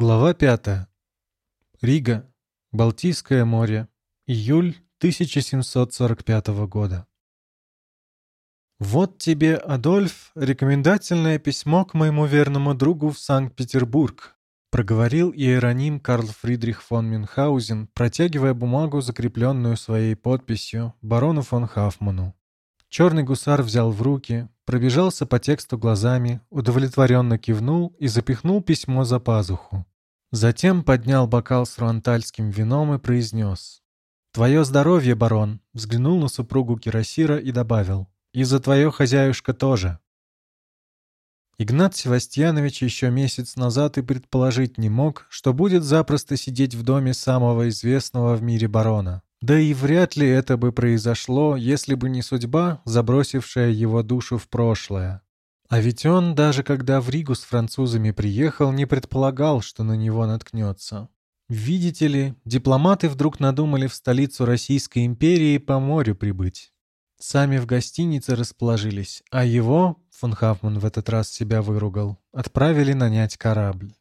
Глава 5. Рига. Балтийское море. Июль 1745 года. «Вот тебе, Адольф, рекомендательное письмо к моему верному другу в Санкт-Петербург», проговорил иероним Карл Фридрих фон Мюнхгаузен, протягивая бумагу, закрепленную своей подписью, барону фон Хафману. Черный гусар взял в руки, пробежался по тексту глазами, удовлетворенно кивнул и запихнул письмо за пазуху. Затем поднял бокал с руантальским вином и произнес. «Твое здоровье, барон!» Взглянул на супругу Кирасира и добавил. «И за твое хозяюшка тоже!» Игнат Севастьянович еще месяц назад и предположить не мог, что будет запросто сидеть в доме самого известного в мире барона. Да и вряд ли это бы произошло, если бы не судьба, забросившая его душу в прошлое. А ведь он, даже когда в Ригу с французами приехал, не предполагал, что на него наткнется. Видите ли, дипломаты вдруг надумали в столицу Российской империи по морю прибыть. Сами в гостинице расположились, а его, фон Хафман в этот раз себя выругал, отправили нанять корабль.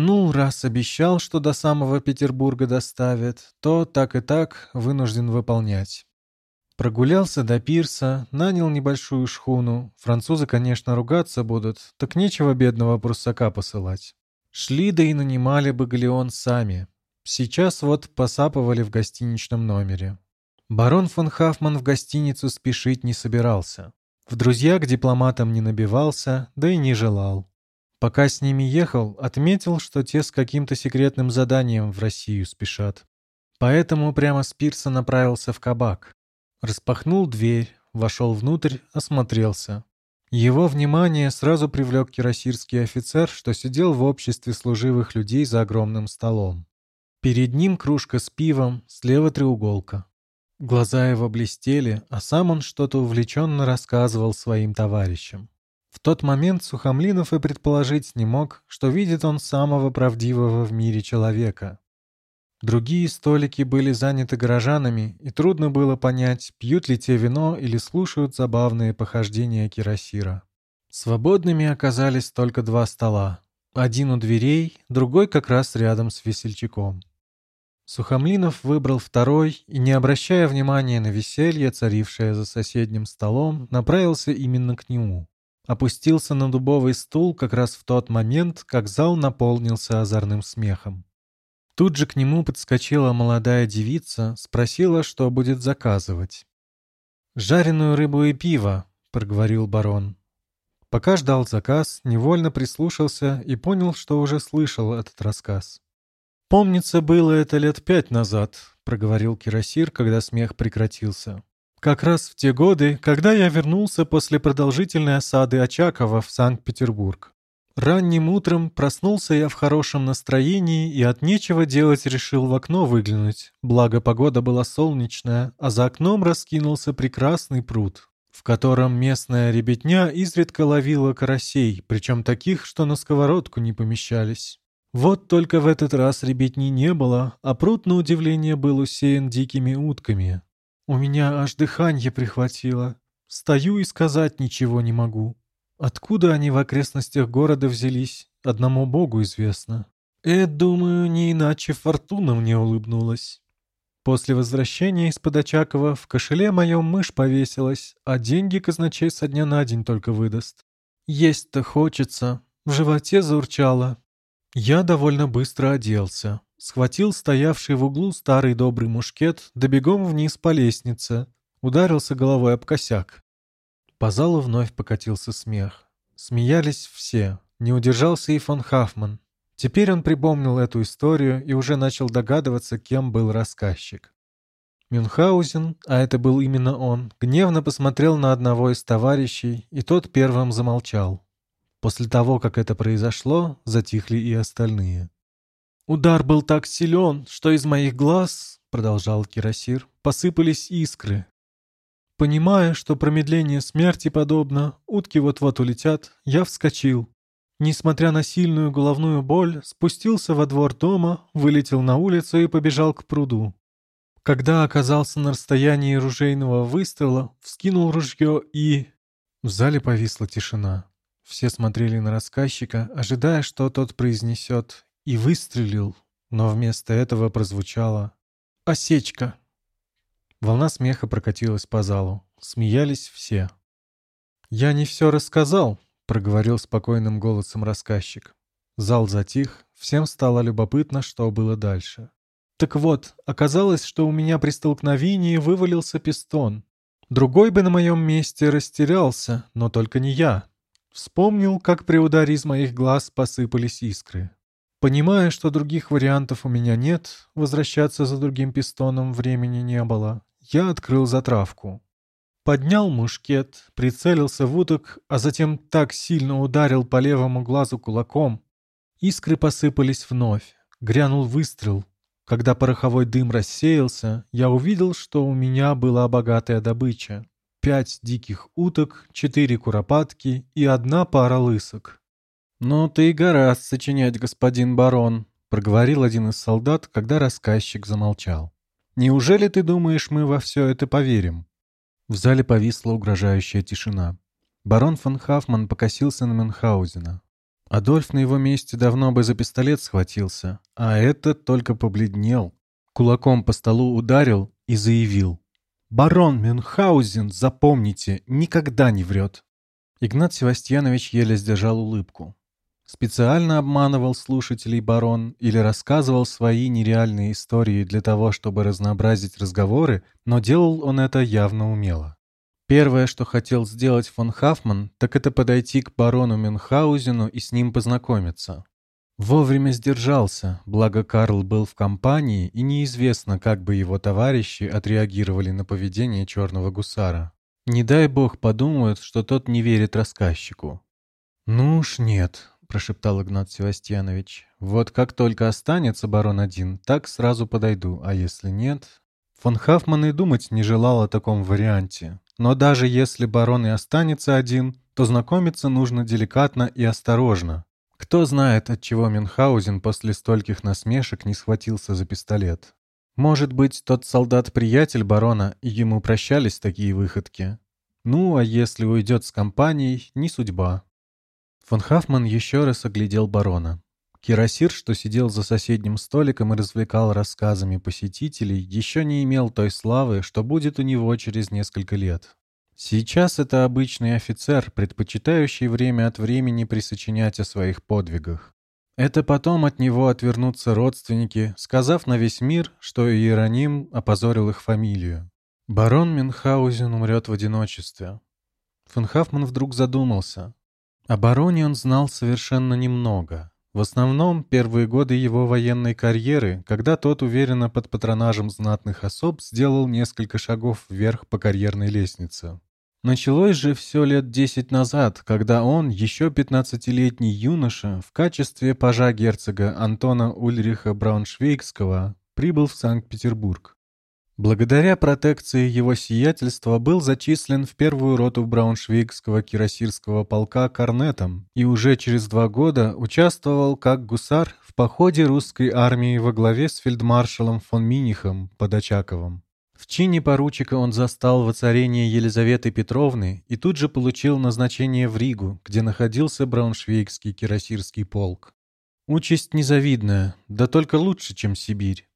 Ну, раз обещал, что до самого Петербурга доставят, то так и так вынужден выполнять. Прогулялся до пирса, нанял небольшую шхуну. Французы, конечно, ругаться будут, так нечего бедного пруссака посылать. Шли да и нанимали бы галеон сами. Сейчас вот посапывали в гостиничном номере. Барон фон Хафман в гостиницу спешить не собирался. В друзья к дипломатам не набивался, да и не желал. Пока с ними ехал, отметил, что те с каким-то секретным заданием в Россию спешат. Поэтому прямо с пирса направился в кабак. Распахнул дверь, вошел внутрь, осмотрелся. Его внимание сразу привлек кирасирский офицер, что сидел в обществе служивых людей за огромным столом. Перед ним кружка с пивом, слева треуголка. Глаза его блестели, а сам он что-то увлеченно рассказывал своим товарищам. В тот момент Сухомлинов и предположить не мог, что видит он самого правдивого в мире человека. Другие столики были заняты горожанами, и трудно было понять, пьют ли те вино или слушают забавные похождения кирасира. Свободными оказались только два стола. Один у дверей, другой как раз рядом с весельчаком. Сухомлинов выбрал второй и, не обращая внимания на веселье, царившее за соседним столом, направился именно к нему. Опустился на дубовый стул как раз в тот момент, как зал наполнился озорным смехом. Тут же к нему подскочила молодая девица, спросила, что будет заказывать. «Жареную рыбу и пиво», — проговорил барон. Пока ждал заказ, невольно прислушался и понял, что уже слышал этот рассказ. «Помнится, было это лет пять назад», — проговорил Кирасир, когда смех прекратился. «Как раз в те годы, когда я вернулся после продолжительной осады Очакова в Санкт-Петербург. Ранним утром проснулся я в хорошем настроении и от нечего делать решил в окно выглянуть. Благо погода была солнечная, а за окном раскинулся прекрасный пруд, в котором местная ребятня изредка ловила карасей, причем таких, что на сковородку не помещались. Вот только в этот раз ребятни не было, а пруд, на удивление, был усеян дикими утками. У меня аж дыхание прихватило. Стою и сказать ничего не могу. Откуда они в окрестностях города взялись, одному богу известно. Э, думаю, не иначе фортуна мне улыбнулась. После возвращения из-под Очакова в кошеле моем мышь повесилась, а деньги казначей со дня на день только выдаст. Есть-то хочется. В животе заурчало. Я довольно быстро оделся. Схватил стоявший в углу старый добрый мушкет, да бегом вниз по лестнице. Ударился головой об косяк. По залу вновь покатился смех. Смеялись все. Не удержался и фон Хафман. Теперь он припомнил эту историю и уже начал догадываться, кем был рассказчик. Мюнхгаузен, а это был именно он, гневно посмотрел на одного из товарищей, и тот первым замолчал. После того, как это произошло, затихли и остальные. «Удар был так силен, что из моих глаз, — продолжал Кирасир, — посыпались искры. Понимая, что промедление смерти подобно, утки вот-вот улетят, я вскочил. Несмотря на сильную головную боль, спустился во двор дома, вылетел на улицу и побежал к пруду. Когда оказался на расстоянии ружейного выстрела, вскинул ружье и... В зале повисла тишина. Все смотрели на рассказчика, ожидая, что тот произнесет и выстрелил, но вместо этого прозвучало «Осечка». Волна смеха прокатилась по залу. Смеялись все. «Я не все рассказал», — проговорил спокойным голосом рассказчик. Зал затих, всем стало любопытно, что было дальше. Так вот, оказалось, что у меня при столкновении вывалился пистон. Другой бы на моем месте растерялся, но только не я. Вспомнил, как при ударе из моих глаз посыпались искры. Понимая, что других вариантов у меня нет, возвращаться за другим пистоном времени не было, я открыл затравку. Поднял мушкет, прицелился в уток, а затем так сильно ударил по левому глазу кулаком. Искры посыпались вновь. Грянул выстрел. Когда пороховой дым рассеялся, я увидел, что у меня была богатая добыча. Пять диких уток, четыре куропатки и одна пара лысок. «Ну ты и гораздо сочинять, господин барон», — проговорил один из солдат, когда рассказчик замолчал. «Неужели ты думаешь, мы во все это поверим?» В зале повисла угрожающая тишина. Барон фон Хафман покосился на Мюнхгаузена. Адольф на его месте давно бы за пистолет схватился, а этот только побледнел. Кулаком по столу ударил и заявил. «Барон Мюнхгаузен, запомните, никогда не врет!» Игнат Севастьянович еле сдержал улыбку. Специально обманывал слушателей барон или рассказывал свои нереальные истории для того, чтобы разнообразить разговоры, но делал он это явно умело. Первое, что хотел сделать фон Хафман, так это подойти к барону Мюнхгаузену и с ним познакомиться. Вовремя сдержался, благо Карл был в компании, и неизвестно, как бы его товарищи отреагировали на поведение черного гусара. Не дай бог подумают, что тот не верит рассказчику. «Ну уж нет», — прошептал Игнат Севастьянович. «Вот как только останется барон один, так сразу подойду, а если нет...» Фон Хафман и думать не желал о таком варианте. Но даже если барон и останется один, то знакомиться нужно деликатно и осторожно. Кто знает, от чего Мюнхгаузен после стольких насмешек не схватился за пистолет. Может быть, тот солдат-приятель барона, и ему прощались такие выходки. Ну, а если уйдет с компанией, не судьба. Фон Хафман еще раз оглядел барона. Кирасир, что сидел за соседним столиком и развлекал рассказами посетителей, еще не имел той славы, что будет у него через несколько лет. Сейчас это обычный офицер, предпочитающий время от времени присочинять о своих подвигах. Это потом от него отвернутся родственники, сказав на весь мир, что Иероним опозорил их фамилию. Барон Мюнхгаузен умрет в одиночестве. Фон Хафман вдруг задумался. О бароне он знал совершенно немного. В основном первые годы его военной карьеры, когда тот уверенно под патронажем знатных особ сделал несколько шагов вверх по карьерной лестнице. Началось же все лет десять назад, когда он, еще пятнадцатилетний юноша, в качестве пажа герцога Антона Ульриха Брауншвейгского прибыл в Санкт-Петербург. Благодаря протекции его сиятельства был зачислен в первую роту Брауншвейгского кирасирского полка корнетом и уже через два года участвовал как гусар в походе русской армии во главе с фельдмаршалом фон Минихом под Очаковым. В чине поручика он застал воцарение Елизаветы Петровны и тут же получил назначение в Ригу, где находился Брауншвейгский кирасирский полк. Участь незавидная, да только лучше, чем Сибирь.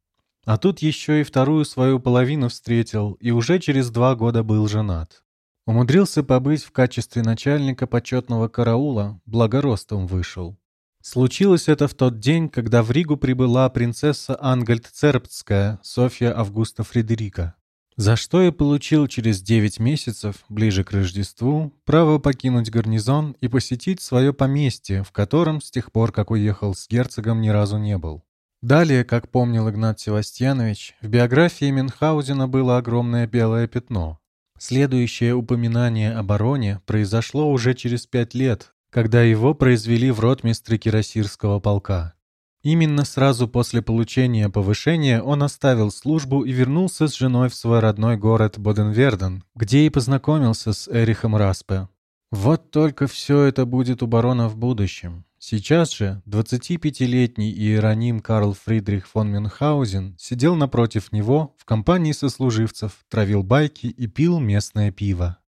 А тут еще и вторую свою половину встретил и уже через два года был женат. Умудрился побыть в качестве начальника почетного караула, благоростом вышел. Случилось это в тот день, когда в Ригу прибыла принцесса Ангальд-Цербтская Софья Августа Фредерика, за что и получил через 9 месяцев, ближе к Рождеству, право покинуть гарнизон и посетить свое поместье, в котором с тех пор, как уехал с герцогом, ни разу не был. Далее, как помнил Игнат Севастьянович, в биографии Мюнхгаузена было огромное белое пятно. Следующее упоминание о бароне произошло уже через пять лет, когда его произвели в ротмистры Кирасирского полка. Именно сразу после получения повышения он оставил службу и вернулся с женой в свой родной город Боденверден, где и познакомился с Эрихом Распе. Вот только все это будет у барона в будущем. Сейчас же 25-летний иероним Карл Фридрих фон Мюнхгаузен сидел напротив него в компании сослуживцев, травил байки и пил местное пиво.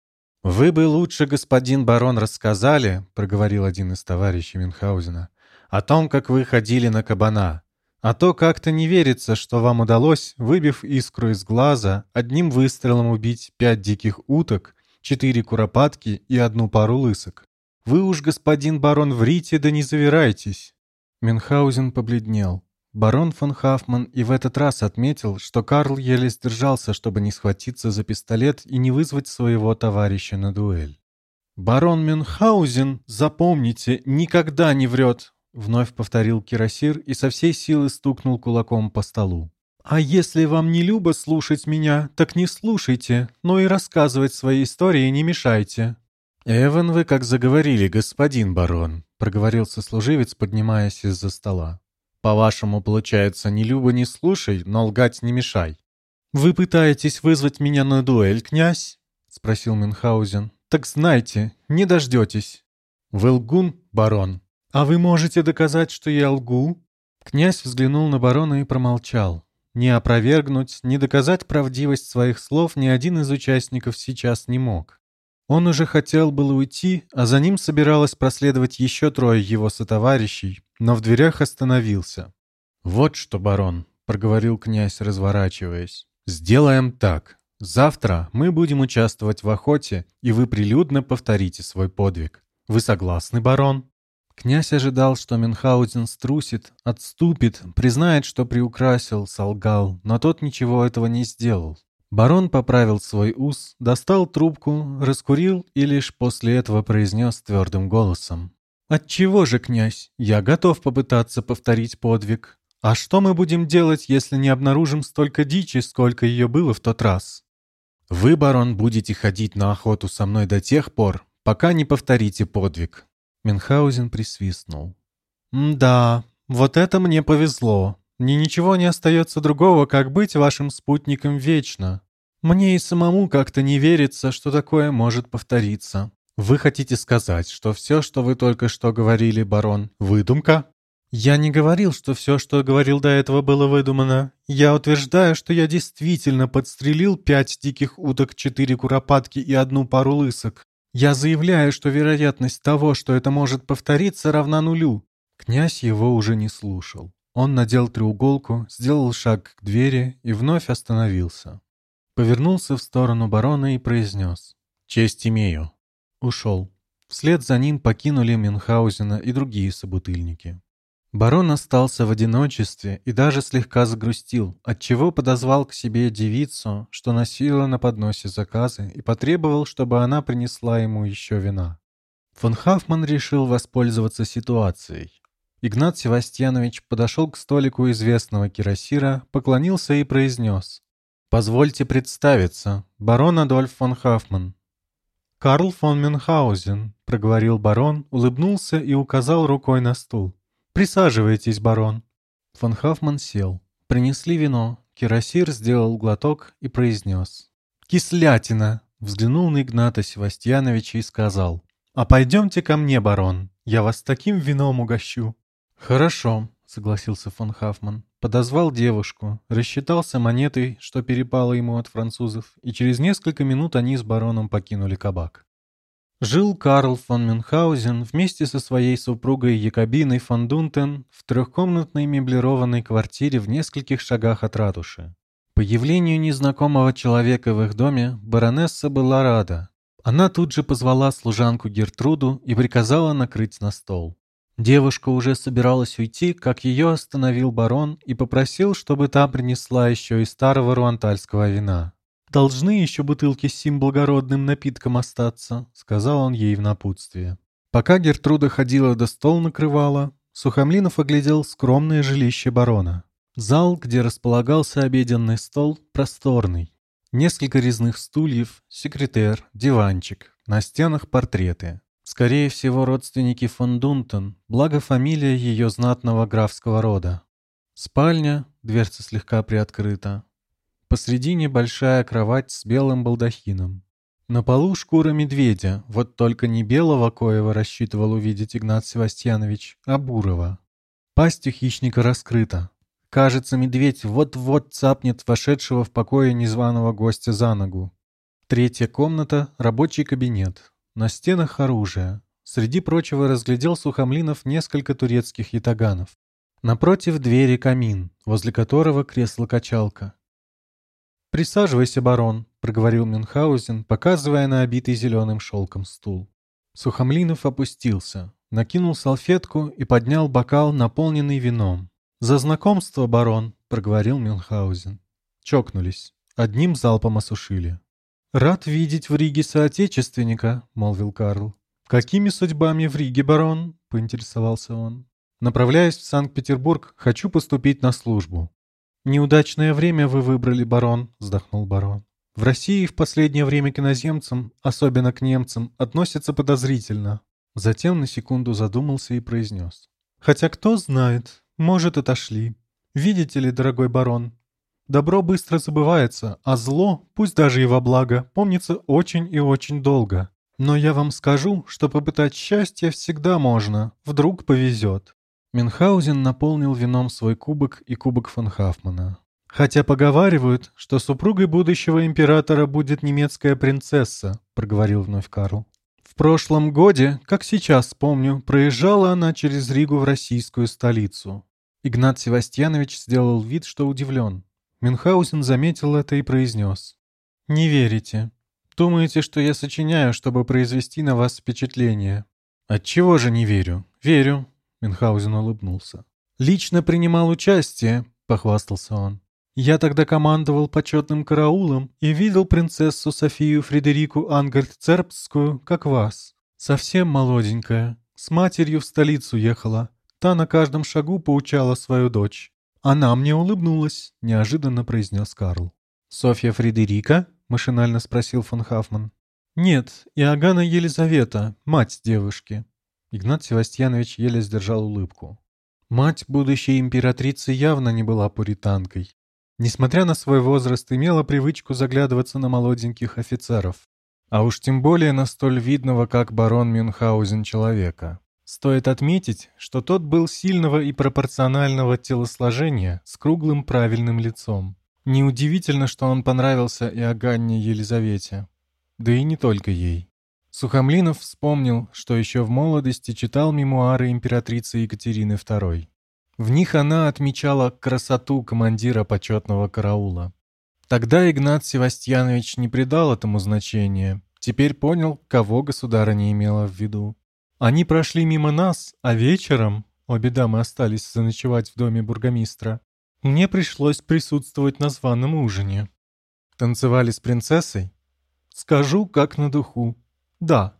«Вы бы лучше, господин барон, рассказали, — проговорил один из товарищей Мюнхгаузена, — О том, как вы ходили на кабана. А то как-то не верится, что вам удалось, выбив искру из глаза, одним выстрелом убить пять диких уток, четыре куропатки и одну пару лысок. Вы уж, господин барон, врите да не завирайтесь. Мюнхгаузен побледнел. Барон фон Хафман и в этот раз отметил, что Карл еле сдержался, чтобы не схватиться за пистолет и не вызвать своего товарища на дуэль. «Барон Мюнхгаузен, запомните, никогда не врет!» Вновь повторил Кирасир и со всей силы стукнул кулаком по столу. «А если вам не любо слушать меня, так не слушайте, но и рассказывать свои истории не мешайте». «Эван, вы как заговорили, господин барон», — проговорил сослуживец, поднимаясь из-за стола. По-вашему, получается, ни люба не слушай, но лгать не мешай. «Вы пытаетесь вызвать меня на дуэль, князь?» — спросил Мюнхгаузен. «Так знайте, не дождетесь». «Вы лгун, барон?» «А вы можете доказать, что я лгу?» Князь взглянул на барона и промолчал. Ни опровергнуть, ни доказать правдивость своих слов ни один из участников сейчас не мог. Он уже хотел было уйти, а за ним собиралось проследовать еще трое его сотоварищей, но в дверях остановился. «Вот что, барон», — проговорил князь, разворачиваясь, — «сделаем так. Завтра мы будем участвовать в охоте, и вы прилюдно повторите свой подвиг. Вы согласны, барон?» Князь ожидал, что Мюнхгаузен струсит, отступит, признает, что приукрасил, солгал, но тот ничего этого не сделал. Барон поправил свой ус, достал трубку, раскурил и лишь после этого произнес твердым голосом. «Отчего же, князь? Я готов попытаться повторить подвиг. А что мы будем делать, если не обнаружим столько дичи, сколько ее было в тот раз?» «Вы, барон, будете ходить на охоту со мной до тех пор, пока не повторите подвиг». Мюнхгаузен присвистнул. «Да, вот это мне повезло. Мне ничего не остается другого, как быть вашим спутником вечно. Мне и самому как-то не верится, что такое может повториться. Вы хотите сказать, что все, что вы только что говорили, барон, выдумка? Я не говорил, что все, что говорил до этого, было выдумано. Я утверждаю, что я действительно подстрелил пять диких уток, четыре куропатки и одну пару лысок. Я заявляю, что вероятность того, что это может повториться, равна нулю. Князь его уже не слушал. Он надел треуголку, сделал шаг к двери и вновь остановился. Повернулся в сторону барона и произнес «Честь имею». Ушел. Вслед за ним покинули Мюнхгаузена и другие собутыльники. Барон остался в одиночестве и даже слегка загрустил, отчего подозвал к себе девицу, что носила на подносе заказы, и потребовал, чтобы она принесла ему еще вина. Фон Хафман решил воспользоваться ситуацией. Игнат Севастьянович подошел к столику известного кирасира, поклонился и произнес. «Позвольте представиться, барон Адольф фон Хафман». «Карл фон Мюнхгаузен», — проговорил барон, улыбнулся и указал рукой на стул. «Присаживайтесь, барон». Фон Хафман сел. Принесли вино. Кирасир сделал глоток и произнес. «Кислятина!» — взглянул на Игната Севастьяновича и сказал. «А пойдемте ко мне, барон, я вас таким вином угощу». «Хорошо», — согласился фон Хафман. Подозвал девушку, рассчитался монетой, что перепало ему от французов, и через несколько минут они с бароном покинули кабак. Жил Карл фон Мюнхгаузен вместе со своей супругой Якобиной фон Дунтен в трехкомнатной меблированной квартире в нескольких шагах от ратуши. Появлению незнакомого человека в их доме баронесса была рада. Она тут же позвала служанку Гертруду и приказала накрыть на стол. Девушка уже собиралась уйти, как ее остановил барон и попросил, чтобы та принесла еще и старого руантальского вина. «Должны еще бутылки с сим благородным напитком остаться», — сказал он ей в напутствие. Пока Гертруда ходила до стол накрывала, Сухомлинов оглядел скромное жилище барона. Зал, где располагался обеденный стол, просторный. Несколько резных стульев, секретер, диванчик, на стенах портреты. Скорее всего, родственники фон Дунтон, благо фамилия ее знатного графского рода. Спальня, дверца слегка приоткрыта. Посредине большая кровать с белым балдахином. На полу шкура медведя, вот только не белого, коего рассчитывал увидеть Игнат Севастьянович, а бурого. Пасть у хищника раскрыта. Кажется, медведь вот-вот цапнет вошедшего в покое незваного гостя за ногу. Третья комната — рабочий кабинет. На стенах оружие. Среди прочего разглядел Сухомлинов несколько турецких ятаганов. Напротив двери камин, возле которого кресло-качалка. «Присаживайся, барон», — проговорил Мюнхгаузен, показывая на обитый зеленым шелком стул. Сухомлинов опустился, накинул салфетку и поднял бокал, наполненный вином. «За знакомство, барон», — проговорил Мюнхгаузен. Чокнулись. Одним залпом осушили. «Рад видеть в Риге соотечественника», — молвил Карл. «Какими судьбами в Риге, барон?» — поинтересовался он. Направляясь в Санкт-Петербург, хочу поступить на службу. «Неудачное время вы выбрали, барон», — вздохнул барон. «В России в последнее время к иноземцам, особенно к немцам, относятся подозрительно». Затем на секунду задумался и произнес. «Хотя кто знает, может, отошли. Видите ли, дорогой барон, добро быстро забывается, а зло, пусть даже и во благо, помнится очень и очень долго. Но я вам скажу, что попытать счастье всегда можно, вдруг повезет. Мюнхгаузен наполнил вином свой кубок и кубок фон Хафмана. «Хотя поговаривают, что супругой будущего императора будет немецкая принцесса», — проговорил вновь Карл. «В прошлом годе, как сейчас помню, проезжала она через Ригу в российскую столицу». Игнат Севастьянович сделал вид, что удивлен. Мюнхгаузен заметил это и произнес. «Не верите. Думаете, что я сочиняю, чтобы произвести на вас впечатление?» «Отчего же не верю? Верю. Мюнхгаузен улыбнулся. «Лично принимал участие», — похвастался он. «Я тогда командовал почетным караулом и видел принцессу Софию Фредерику Ангельд-Цербскую, как вас. Совсем молоденькая. С матерью в столицу ехала. Та на каждом шагу поучала свою дочь. Она мне улыбнулась», — неожиданно произнес Карл. «Софья Фредерика?» — машинально спросил фон Хафман. «Нет, Иоганна Елизавета, мать девушки. Игнат Севастьянович еле сдержал улыбку. Мать будущей императрицы явно не была пуританкой. Несмотря на свой возраст, имела привычку заглядываться на молоденьких офицеров. А уж тем более на столь видного, как барон Мюнхгаузен, человека. Стоит отметить, что тот был сильного и пропорционального телосложения с круглым правильным лицом. Неудивительно, что он понравился и Аганне Елизавете. Да и не только ей. Сухомлинов вспомнил, что еще в молодости читал мемуары императрицы Екатерины II. В них она отмечала красоту командира почетного караула. Тогда Игнат Севастьянович не придал этому значения, теперь понял, кого государыня имела в виду. Они прошли мимо нас, а вечером, обе дамы остались заночевать в доме бургомистра, мне пришлось присутствовать на званом ужине. Танцевали с принцессой? Скажу, как на духу. «Да».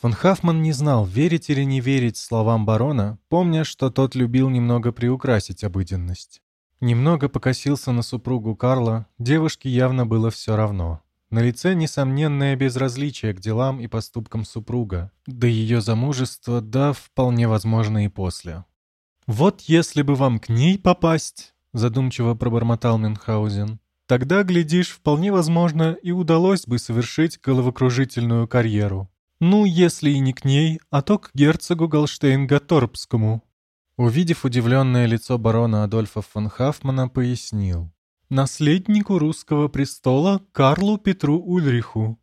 Фон Хафман не знал, верить или не верить словам барона, помня, что тот любил немного приукрасить обыденность. Немного покосился на супругу Карла, девушке явно было все равно. На лице несомненное безразличие к делам и поступкам супруга, да ее замужество, да, вполне возможно и после. «Вот если бы вам к ней попасть», — задумчиво пробормотал Мюнхгаузен, Тогда, глядишь, вполне возможно, и удалось бы совершить головокружительную карьеру. Ну, если и не к ней, а то к герцогу Голштейн-Гаторбскому. Увидев удивленное лицо барона Адольфа фон Хафмана, пояснил. Наследнику русского престола Карлу Петру Ульриху.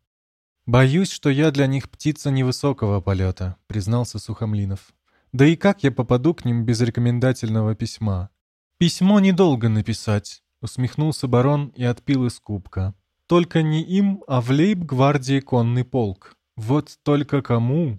«Боюсь, что я для них птица невысокого полета», — признался Сухомлинов. «Да и как я попаду к ним без рекомендательного письма? Письмо недолго написать. Усмехнулся барон и отпил из кубка. Только не им, а в лейб-гвардии конный полк. Вот только кому?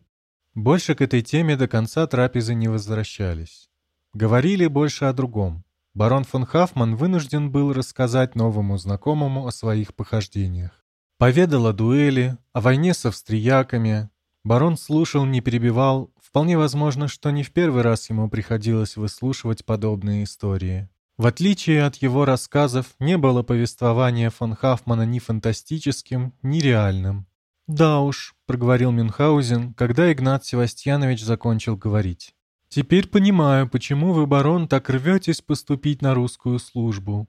Больше к этой теме до конца трапезы не возвращались. Говорили больше о другом. Барон фон Хафман вынужден был рассказать новому знакомому о своих похождениях. Поведал о дуэли, о войне с австрияками. Барон слушал, не перебивал. Вполне возможно, что не в первый раз ему приходилось выслушивать подобные истории. В отличие от его рассказов, не было повествования фон Хафмана ни фантастическим, ни реальным. «Да уж», — проговорил Мюнхгаузен, когда Игнат Севастьянович закончил говорить. «Теперь понимаю, почему вы, барон, так рветесь поступить на русскую службу.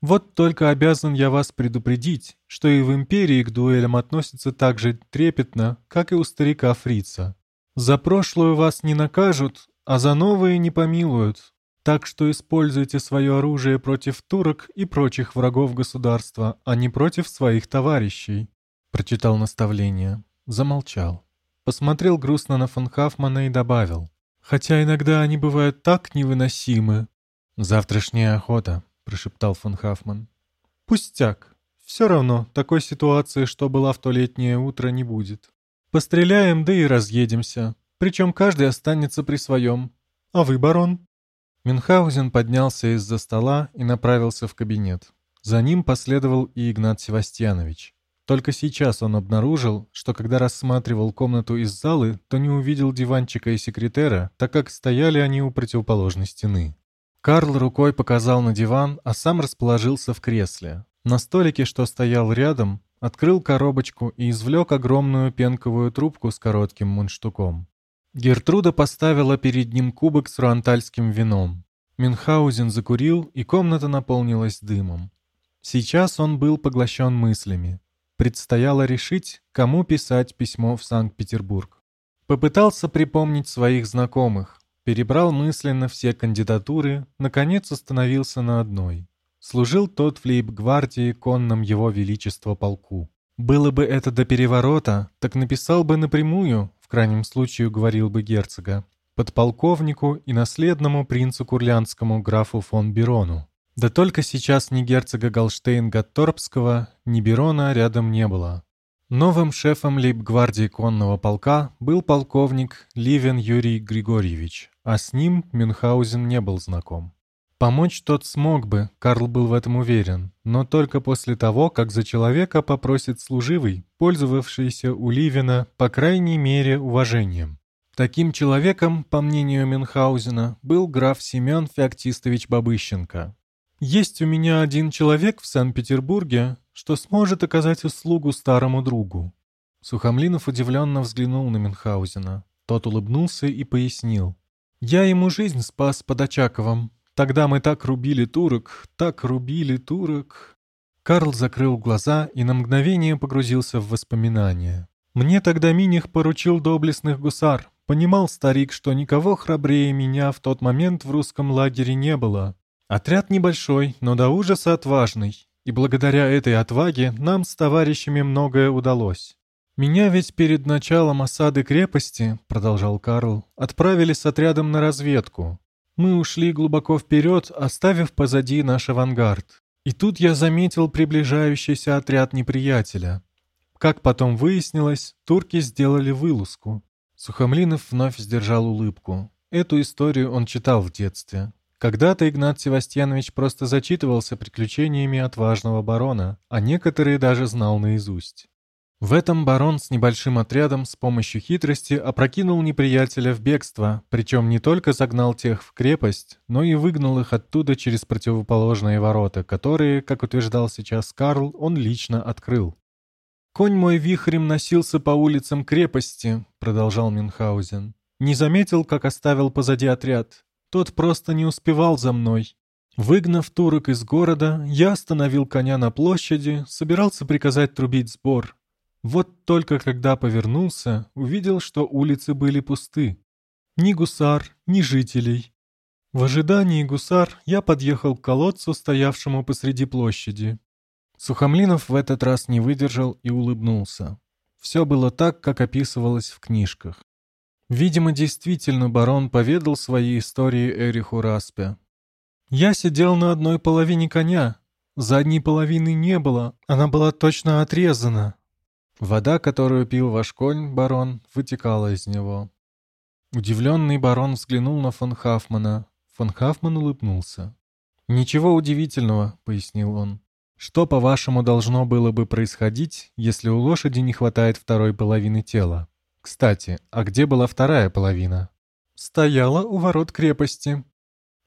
Вот только обязан я вас предупредить, что и в империи к дуэлям относятся так же трепетно, как и у старика Фрица. За прошлую вас не накажут, а за новые не помилуют, так что используйте свое оружие против турок и прочих врагов государства, а не против своих товарищей», — прочитал наставление. Замолчал. посмотрел грустно на фон Хафмана и добавил. «Хотя иногда они бывают так невыносимы». «Завтрашняя охота», — прошептал фон Хафман. «Пустяк. Все равно, такой ситуации, что была в то летнее утро, не будет. Постреляем, да и разъедемся. Причем каждый останется при своем. А вы, барон?» Мюнхгаузен поднялся из-за стола и направился в кабинет. За ним последовал и Игнат Севастьянович. Только сейчас он обнаружил, что когда рассматривал комнату из залы, то не увидел диванчика и секретера, так как стояли они у противоположной стены. Карл рукой показал на диван, а сам расположился в кресле. На столике, что стоял рядом, открыл коробочку и извлек огромную пенковую трубку с коротким мундштуком. Гертруда поставила перед ним кубок с руантальским вином. Мюнхгаузен закурил, и комната наполнилась дымом. Сейчас он был поглощен мыслями. Предстояло решить, кому писать письмо в Санкт-Петербург. Попытался припомнить своих знакомых, перебрал мысленно все кандидатуры, наконец остановился на одной. Служил тот в лейб-гвардии конном его величества полку. Было бы это до переворота, так написал бы напрямую, в крайнем случае говорил бы герцога, подполковнику и наследному принцу Курлянскому графу фон Берону. Да только сейчас ни герцога Галштейн-Гатторпского, ни Берона рядом не было. Новым шефом лейб-гвардии конного полка был полковник Ливен Юрий Григорьевич, а с ним Мюнхгаузен не был знаком. Помочь тот смог бы, Карл был в этом уверен, но только после того, как за человека попросит служивый, пользовавшийся у Ливена, по крайней мере, уважением. Таким человеком, по мнению Мюнхгаузена, был граф Семен Феоктистович Бабыщенко. «Есть у меня один человек в Санкт-Петербурге, что сможет оказать услугу старому другу». Сухомлинов удивленно взглянул на Мюнхгаузена. Тот улыбнулся и пояснил. «Я ему жизнь спас под Очаковым. Тогда мы так рубили турок, так рубили турок. Карл закрыл глаза и на мгновение погрузился в воспоминания. Мне тогда Миних поручил доблестных гусар. Понимал старик, что никого храбрее меня в тот момент в русском лагере не было. Отряд небольшой, но до ужаса отважный. И благодаря этой отваге нам с товарищами многое удалось. «Меня ведь перед началом осады крепости, — продолжал Карл, — отправили с отрядом на разведку. Мы ушли глубоко вперед, оставив позади наш авангард. И тут я заметил приближающийся отряд неприятеля. Как потом выяснилось, турки сделали вылазку. Сухомлинов вновь сдержал улыбку. Эту историю он читал в детстве. Когда-то Игнат Севастьянович просто зачитывался приключениями отважного барона, а некоторые даже знал наизусть. В этом барон с небольшим отрядом с помощью хитрости опрокинул неприятеля в бегство, причем не только загнал тех в крепость, но и выгнал их оттуда через противоположные ворота, которые, как утверждал сейчас Карл, он лично открыл. «Конь мой вихрем носился по улицам крепости», — продолжал Мюнхгаузен. «Не заметил, как оставил позади отряд. Тот просто не успевал за мной. Выгнав турок из города, я остановил коня на площади, собирался приказать трубить сбор. Вот только когда повернулся, увидел, что улицы были пусты. Ни гусар, ни жителей. В ожидании гусар я подъехал к колодцу, стоявшему посреди площади. Сухомлинов в этот раз не выдержал и улыбнулся. Все было так, как описывалось в книжках. Видимо, действительно барон поведал свои истории Эриху Распе. Я сидел на одной половине коня. Задней половины не было, она была точно отрезана. Вода, которую пил ваш конь, барон, вытекала из него. Удивленный барон взглянул на фон Хафмана. Фон Хафман улыбнулся. «Ничего удивительного», — пояснил он. «Что, по-вашему, должно было бы происходить, если у лошади не хватает второй половины тела? Кстати, а где была вторая половина?» «Стояла у ворот крепости».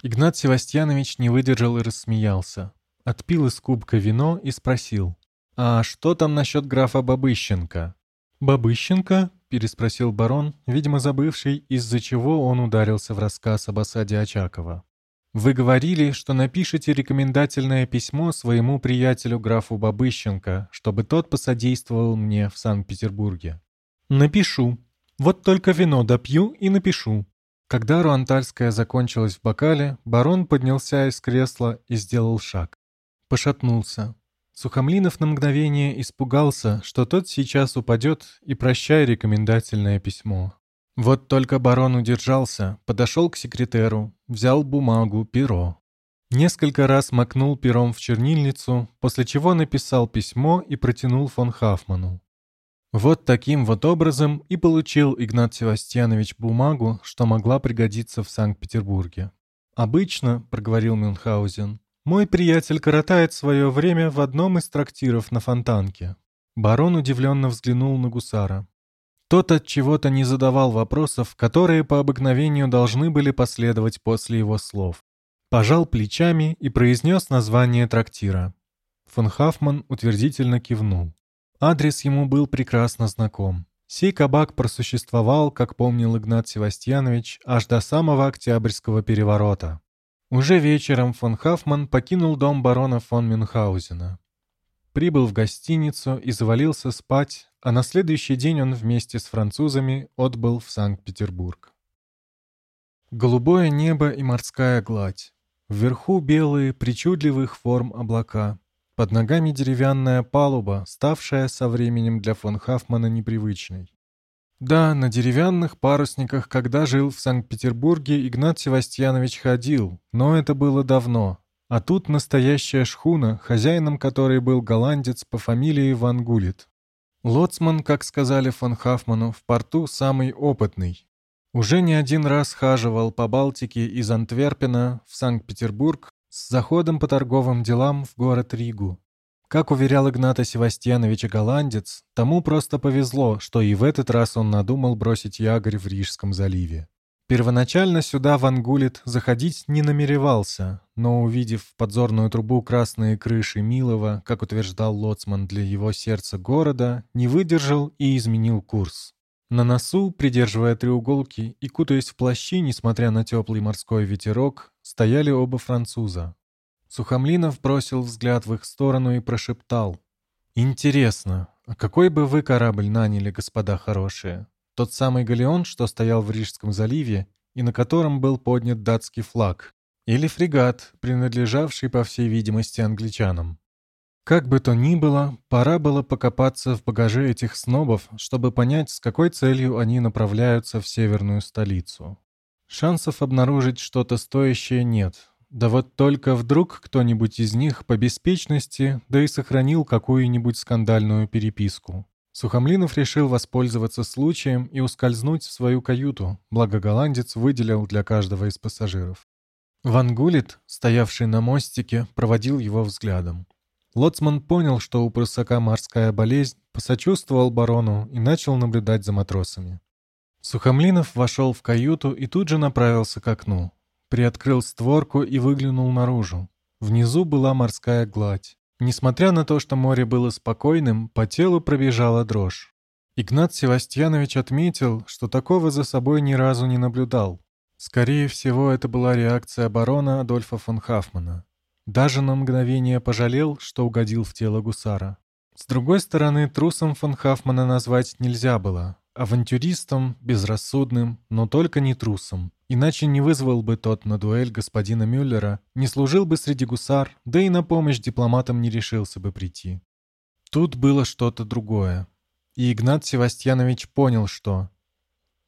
Игнат Севастьянович не выдержал и рассмеялся. Отпил из кубка вино и спросил. «А что там насчет графа Бабыщенко?» «Бабыщенко?» — переспросил барон, видимо забывший, из-за чего он ударился в рассказ об осаде Очакова. «Вы говорили, что напишете рекомендательное письмо своему приятелю графу Бабыщенко, чтобы тот посодействовал мне в Санкт-Петербурге». «Напишу. Вот только вино допью и напишу». Когда руантальская закончилась в бокале, барон поднялся из кресла и сделал шаг. Пошатнулся. Сухомлинов на мгновение испугался, что тот сейчас упадет и прощай рекомендательное письмо. Вот только барон удержался, подошел к секретеру, взял бумагу, перо. Несколько раз макнул пером в чернильницу, после чего написал письмо и протянул фон Хафману. Вот таким вот образом и получил Игнат Севастьянович бумагу, что могла пригодиться в Санкт-Петербурге. «Обычно», — проговорил Мюнхгаузен, — «мой приятель коротает свое время в одном из трактиров на Фонтанке». Барон удивленно взглянул на гусара. Тот от чего-то не задавал вопросов, которые по обыкновению должны были последовать после его слов. Пожал плечами и произнес название трактира. Фон Хафман утвердительно кивнул. Адрес ему был прекрасно знаком. Сей кабак просуществовал, как помнил Игнат Севастьянович, аж до самого Октябрьского переворота. Уже вечером фон Хафман покинул дом барона фон Мюнхгаузена. Прибыл в гостиницу и завалился спать, а на следующий день он вместе с французами отбыл в Санкт-Петербург. Голубое небо и морская гладь. Вверху белые, причудливых форм облака. Под ногами деревянная палуба, ставшая со временем для фон Хафмана непривычной. Да, на деревянных парусниках, когда жил в Санкт-Петербурге, Игнат Севастьянович ходил, но это было давно. А тут настоящая шхуна, хозяином которой был голландец по фамилии Ван Гулит. Лоцман, как сказали фон Хафману, в порту самый опытный. Уже не один раз хаживал по Балтике из Антверпена в Санкт-Петербург с заходом по торговым делам в город Ригу. Как уверял Игната Севастьяновича голландец, тому просто повезло, что и в этот раз он надумал бросить якорь в Рижском заливе. Первоначально сюда Ван Гулит заходить не намеревался, но увидев в подзорную трубу красные крыши Милова, как утверждал Лоцман для его сердца города, не выдержал и изменил курс. На носу, придерживая треуголки и кутаясь в плащи, несмотря на теплый морской ветерок, стояли оба француза. Сухомлинов бросил взгляд в их сторону и прошептал. «Интересно, а какой бы вы корабль наняли, господа хорошие?» Тот самый галеон, что стоял в Рижском заливе и на котором был поднят датский флаг. Или фрегат, принадлежавший, по всей видимости, англичанам. Как бы то ни было, пора было покопаться в багаже этих снобов, чтобы понять, с какой целью они направляются в северную столицу. Шансов обнаружить что-то стоящее нет. Да вот только вдруг кто-нибудь из них по беспечности, да и сохранил какую-нибудь скандальную переписку. Сухомлинов решил воспользоваться случаем и ускользнуть в свою каюту, благо голландец выделил для каждого из пассажиров. Ван Гулит, стоявший на мостике, проводил его взглядом. Лоцман понял, что у прусака морская болезнь, посочувствовал барону и начал наблюдать за матросами. Сухомлинов вошел в каюту и тут же направился к окну. Приоткрыл створку и выглянул наружу. Внизу была морская гладь. Несмотря на то, что море было спокойным, по телу пробежала дрожь. Игнат Севастьянович отметил, что такого за собой ни разу не наблюдал. Скорее всего, это была реакция барона Адольфа фон Хафмана. Даже на мгновение пожалел, что угодил в тело гусара. С другой стороны, трусом фон Хафмана назвать нельзя было. Авантюристом, безрассудным, но только не трусом. Иначе не вызвал бы тот на дуэль господина Мюллера, не служил бы среди гусар, да и на помощь дипломатам не решился бы прийти. Тут было что-то другое. И Игнат Севастьянович понял, что...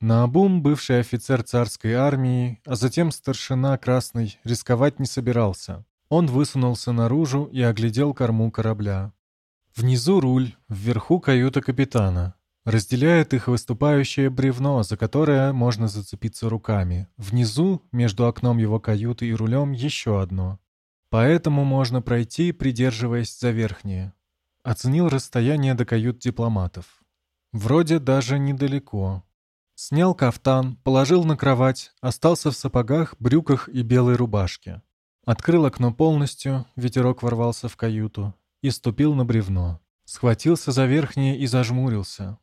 Наобум бывший офицер царской армии, а затем старшина Красной, рисковать не собирался. Он высунулся наружу и оглядел корму корабля. Внизу руль, вверху каюта капитана. Разделяет их выступающее бревно, за которое можно зацепиться руками. Внизу, между окном его каюты и рулем, еще одно. Поэтому можно пройти, придерживаясь за верхнее. Оценил расстояние до кают дипломатов. Вроде даже недалеко. Снял кафтан, положил на кровать, остался в сапогах, брюках и белой рубашке. Открыл окно полностью, ветерок ворвался в каюту и ступил на бревно. Схватился за верхнее и зажмурился.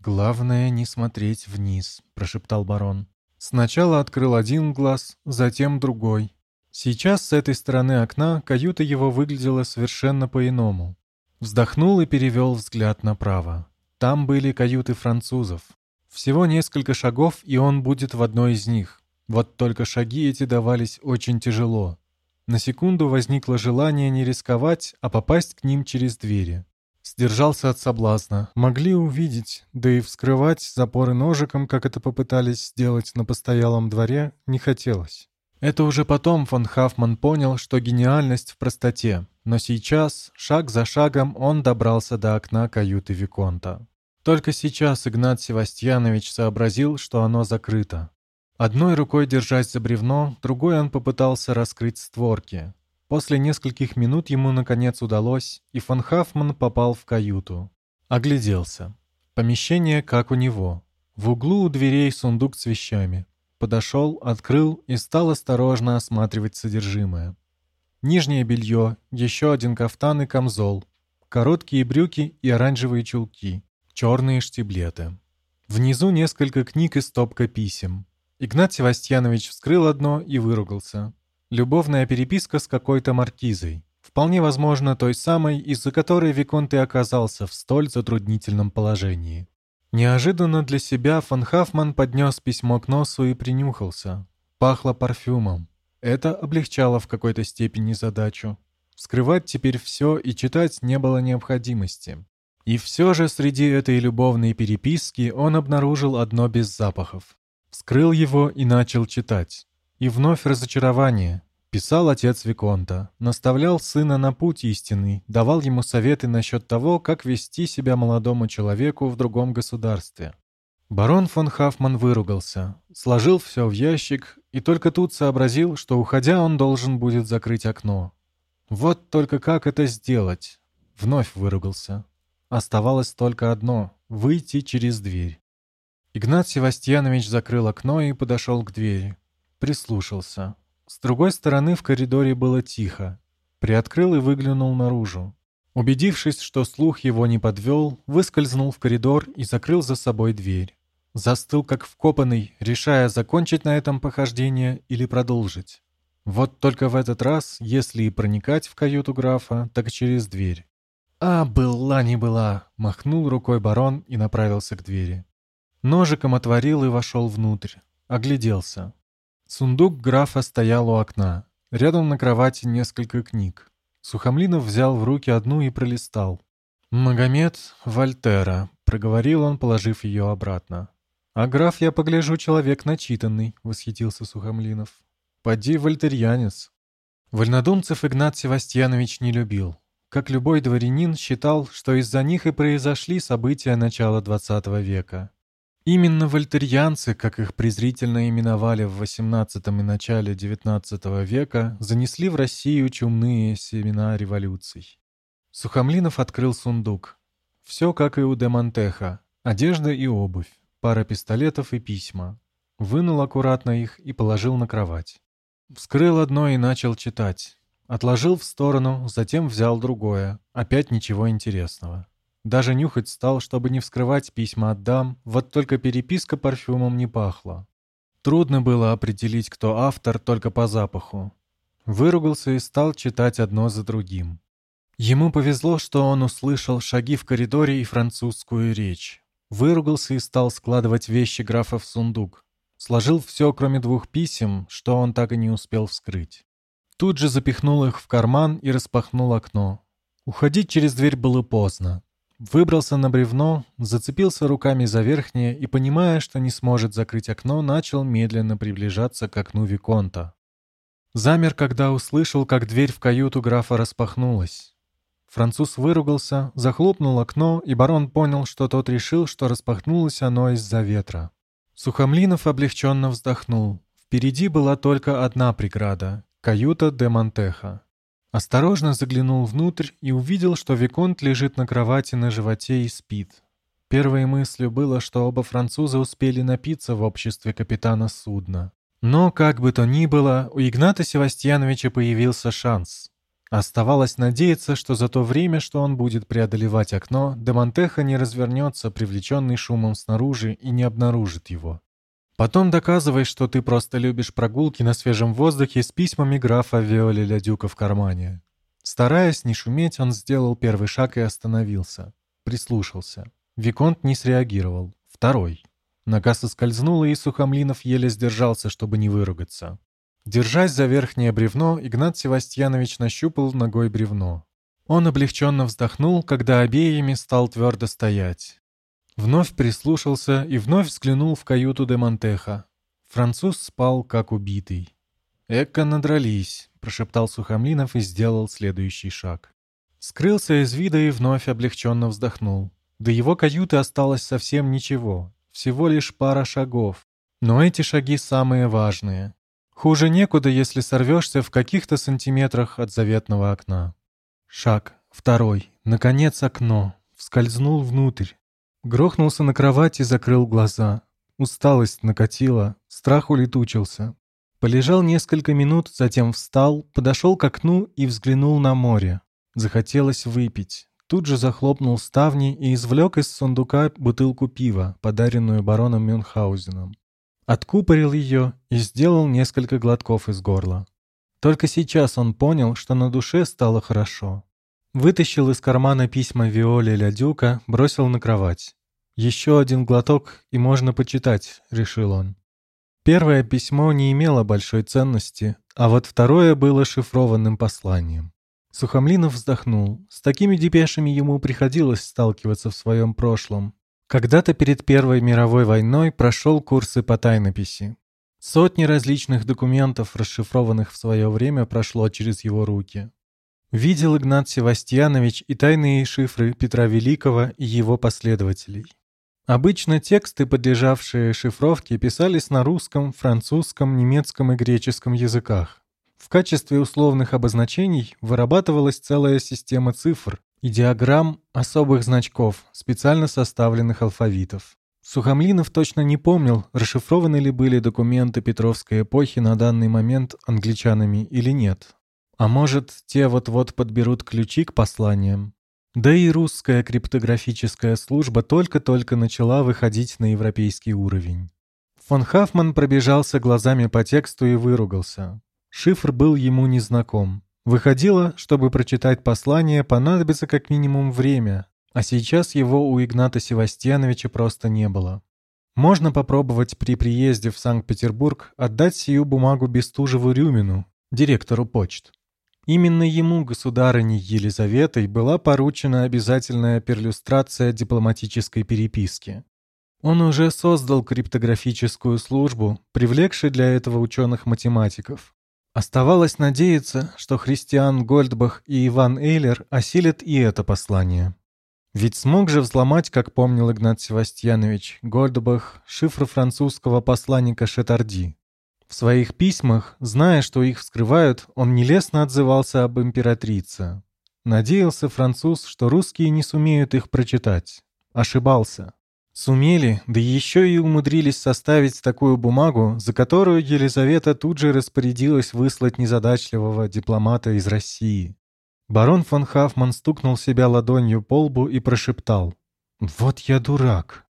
«Главное не смотреть вниз», — прошептал барон. Сначала открыл один глаз, затем другой. Сейчас с этой стороны окна каюта его выглядела совершенно по-иному. Вздохнул и перевел взгляд направо. Там были каюты французов. Всего несколько шагов, и он будет в одной из них. Вот только шаги эти давались очень тяжело. На секунду возникло желание не рисковать, а попасть к ним через двери. Сдержался от соблазна. Могли увидеть, да и вскрывать запоры ножиком, как это попытались сделать на постоялом дворе, не хотелось. Это уже потом фон Хафман понял, что гениальность в простоте, но сейчас, шаг за шагом, он добрался до окна каюты Виконта. Только сейчас Игнат Севастьянович сообразил, что оно закрыто. Одной рукой держась за бревно, другой он попытался раскрыть створки. После нескольких минут ему наконец удалось, и фон Хафман попал в каюту. Огляделся. Помещение как у него. В углу у дверей сундук с вещами. Подошел, открыл и стал осторожно осматривать содержимое. Нижнее белье, еще один кафтан и камзол, короткие брюки и оранжевые чулки, черные штиблеты. Внизу несколько книг и стопка писем. Игнат Севастьянович вскрыл одно и выругался. Любовная переписка с какой-то маркизой. Вполне возможно, той самой, из-за которой Виконт и оказался в столь затруднительном положении. Неожиданно для себя фон Хафман поднес письмо к носу и принюхался. Пахло парфюмом. Это облегчало в какой-то степени задачу. Вскрывать теперь все и читать не было необходимости. И все же среди этой любовной переписки он обнаружил одно без запахов. Вскрыл его и начал читать. И вновь разочарование. Писал отец Виконта, наставлял сына на путь истинный, давал ему советы насчет того, как вести себя молодому человеку в другом государстве. Барон фон Хафман выругался, сложил все в ящик и только тут сообразил, что, уходя, он должен будет закрыть окно. Вот только как это сделать? Вновь выругался. Оставалось только одно — выйти через дверь. Игнат Севастьянович закрыл окно и подошел к двери. Прислушался. С другой стороны в коридоре было тихо. Приоткрыл и выглянул наружу. Убедившись, что слух его не подвел, выскользнул в коридор и закрыл за собой дверь. Застыл как вкопанный, решая, закончить на этом похождение или продолжить. Вот только в этот раз, если и проникать в каюту графа, так через дверь. «А, была не была!» — махнул рукой барон и направился к двери. Ножиком отворил и вошел внутрь. Огляделся. Сундук графа стоял у окна. Рядом на кровати несколько книг. Сухомлинов взял в руки одну и пролистал. «Магомед Вольтера», — проговорил он, положив ее обратно. «А граф, я погляжу, человек начитанный», — восхитился Сухомлинов. «Поди, вольтерьянец». Вольнодумцев Игнат Севастьянович не любил. Как любой дворянин, считал, что из-за них и произошли события начала XX века. Именно вольтерьянцы, как их презрительно именовали в XVIII и начале XIX века, занесли в Россию чумные семена революций. Сухомлинов открыл сундук. Все как и у де Монтеха. Одежда и обувь, пара пистолетов и письма. Вынул аккуратно их и положил на кровать. Вскрыл одно и начал читать. Отложил в сторону, затем взял другое. Опять ничего интересного. Даже нюхать стал, чтобы не вскрывать письма от дам, вот только переписка парфюмом не пахла. Трудно было определить, кто автор, только по запаху. Выругался и стал читать одно за другим. Ему повезло, что он услышал шаги в коридоре и французскую речь. Выругался и стал складывать вещи графа в сундук. Сложил все, кроме двух писем, что он так и не успел вскрыть. Тут же запихнул их в карман и распахнул окно. Уходить через дверь было поздно. Выбрался на бревно, зацепился руками за верхнее и, понимая, что не сможет закрыть окно, начал медленно приближаться к окну Виконта. Замер, когда услышал, как дверь в каюту графа распахнулась. Француз выругался, захлопнул окно, и барон понял, что тот решил, что распахнулось оно из-за ветра. Сухомлинов облегченно вздохнул. Впереди была только одна преграда — каюта де Монтеха. Осторожно заглянул внутрь и увидел, что Виконт лежит на кровати на животе и спит. Первой мыслью было, что оба француза успели напиться в обществе капитана судна. Но, как бы то ни было, у Игната Севастьяновича появился шанс. Оставалось надеяться, что за то время, что он будет преодолевать окно, Демонтеха не развернется, привлеченный шумом снаружи, и не обнаружит его. Потом доказывай, что ты просто любишь прогулки на свежем воздухе с письмами графа Виоли Лядюка в кармане. Стараясь не шуметь, он сделал первый шаг и остановился. Прислушался. Виконт не среагировал. Второй. Нога соскользнула, и Сухомлинов еле сдержался, чтобы не выругаться. Держась за верхнее бревно, Игнат Севастьянович нащупал ногой бревно. Он облегченно вздохнул, когда обеими стал твердо стоять. Вновь прислушался и вновь взглянул в каюту де Монтеха. Француз спал, как убитый. «Эко надрались», — прошептал Сухомлинов и сделал следующий шаг. Скрылся из вида и вновь облегченно вздохнул. До его каюты осталось совсем ничего, всего лишь пара шагов. Но эти шаги самые важные. Хуже некуда, если сорвешься в каких-то сантиметрах от заветного окна. Шаг. Второй. Наконец окно. Вскользнул внутрь. Грохнулся на кровать и закрыл глаза. Усталость накатила, страх улетучился. Полежал несколько минут, затем встал, подошел к окну и взглянул на море. Захотелось выпить. Тут же захлопнул ставни и извлек из сундука бутылку пива, подаренную бароном Мюнхгаузеном. Откупорил ее и сделал несколько глотков из горла. Только сейчас он понял, что на душе стало хорошо. Вытащил из кармана письма Виоле Лядюка, бросил на кровать. «Еще один глоток, и можно почитать», — решил он. Первое письмо не имело большой ценности, а вот второе было шифрованным посланием. Сухомлинов вздохнул. С такими депешами ему приходилось сталкиваться в своем прошлом. Когда-то перед Первой мировой войной прошел курсы по тайнописи. Сотни различных документов, расшифрованных в свое время, прошло через его руки. Видел Игнат Севастьянович и тайные шифры Петра Великого и его последователей. Обычно тексты, подлежавшие шифровке, писались на русском, французском, немецком и греческом языках. В качестве условных обозначений вырабатывалась целая система цифр и диаграмм особых значков, специально составленных алфавитов. Сухомлинов точно не помнил, расшифрованы ли были документы Петровской эпохи на данный момент англичанами или нет. А может, те вот-вот подберут ключи к посланиям. Да и русская криптографическая служба только-только начала выходить на европейский уровень. Фон Хафман пробежался глазами по тексту и выругался. Шифр был ему незнаком. Выходило, чтобы прочитать послание, понадобится как минимум время, а сейчас его у Игната Севастьяновича просто не было. Можно попробовать при приезде в Санкт-Петербург отдать сию бумагу Бестужеву Рюмину, директору почт. Именно ему, государыней Елизаветой, была поручена обязательная перлюстрация дипломатической переписки. Он уже создал криптографическую службу, привлекший для этого ученых-математиков. Оставалось надеяться, что Христиан Гольдбах и Иван Эйлер осилят и это послание. Ведь смог же взломать, как помнил Игнат Севастьянович, Гольдбах, шифр французского посланника Шетарди. В своих письмах, зная, что их вскрывают, он нелестно отзывался об императрице. Надеялся француз, что русские не сумеют их прочитать. Ошибался. Сумели, да еще и умудрились составить такую бумагу, за которую Елизавета тут же распорядилась выслать незадачливого дипломата из России. Барон фон Хафман стукнул себя ладонью по лбу и прошептал. «Вот я дурак».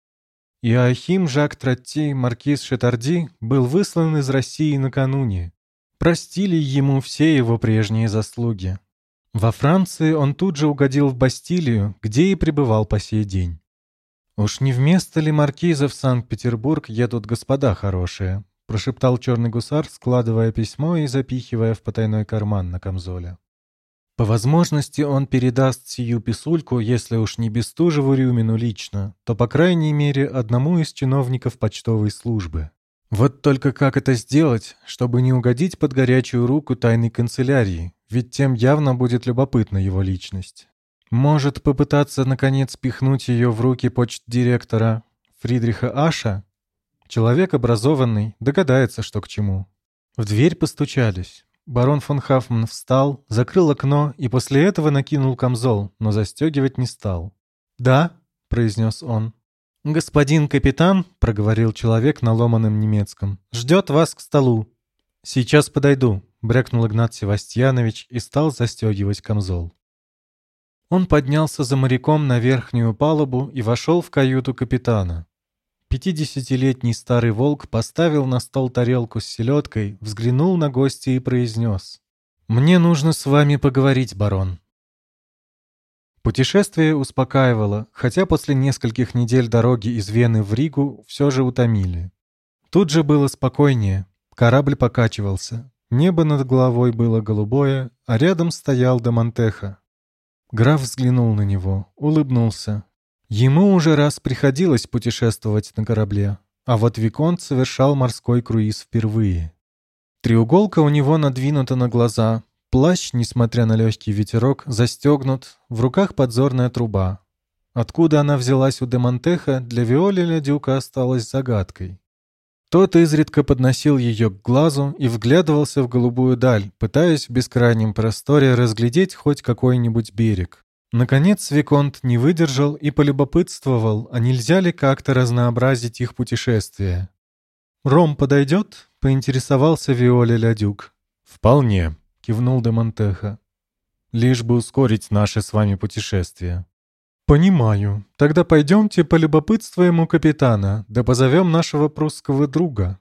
Иоахим Жак Тратти, маркиз Шетарди, был выслан из России накануне. Простили ему все его прежние заслуги. Во Франции он тут же угодил в Бастилию, где и пребывал по сей день. «Уж не вместо ли маркиза в Санкт-Петербург едут господа хорошие?» прошептал черный гусар, складывая письмо и запихивая в потайной карман на камзоле. По возможности он передаст сию писульку, если уж не Бестужеву Рюмину лично, то, по крайней мере, одному из чиновников почтовой службы. Вот только как это сделать, чтобы не угодить под горячую руку тайной канцелярии, ведь тем явно будет любопытна его личность. Может попытаться, наконец, пихнуть ее в руки почт-директора Фридриха Аша? Человек образованный, догадается, что к чему. В дверь постучались. Барон фон Хафман встал, закрыл окно и после этого накинул камзол, но застегивать не стал. «Да», — произнес он. «Господин капитан», — проговорил человек на ломаном немецком, — «ждет вас к столу». «Сейчас подойду», — брякнул Игнат Севастьянович и стал застегивать камзол. Он поднялся за моряком на верхнюю палубу и вошел в каюту капитана. Пятидесятилетний старый волк поставил на стол тарелку с селедкой, взглянул на гостя и произнес. «Мне нужно с вами поговорить, барон». Путешествие успокаивало, хотя после нескольких недель дороги из Вены в Ригу все же утомили. Тут же было спокойнее. Корабль покачивался. Небо над головой было голубое, а рядом стоял Демонтеха. Граф взглянул на него, улыбнулся. Ему уже раз приходилось путешествовать на корабле, а вот Виконт совершал морской круиз впервые. Треуголка у него надвинута на глаза, плащ, несмотря на легкий ветерок, застегнут, в руках подзорная труба. Откуда она взялась у Демонтеха, для Виоли Лядюка осталась загадкой. Тот изредка подносил ее к глазу и вглядывался в голубую даль, пытаясь в бескрайнем просторе разглядеть хоть какой-нибудь берег. Наконец Виконт не выдержал и полюбопытствовал, а нельзя ли как-то разнообразить их путешествие. «Ром подойдет?» — поинтересовался Виоля Лядюк. «Вполне», — кивнул де Монтеха. «Лишь бы ускорить наше с вами путешествие». «Понимаю. Тогда пойдемте полюбопытствуем у капитана, да позовем нашего прусского друга».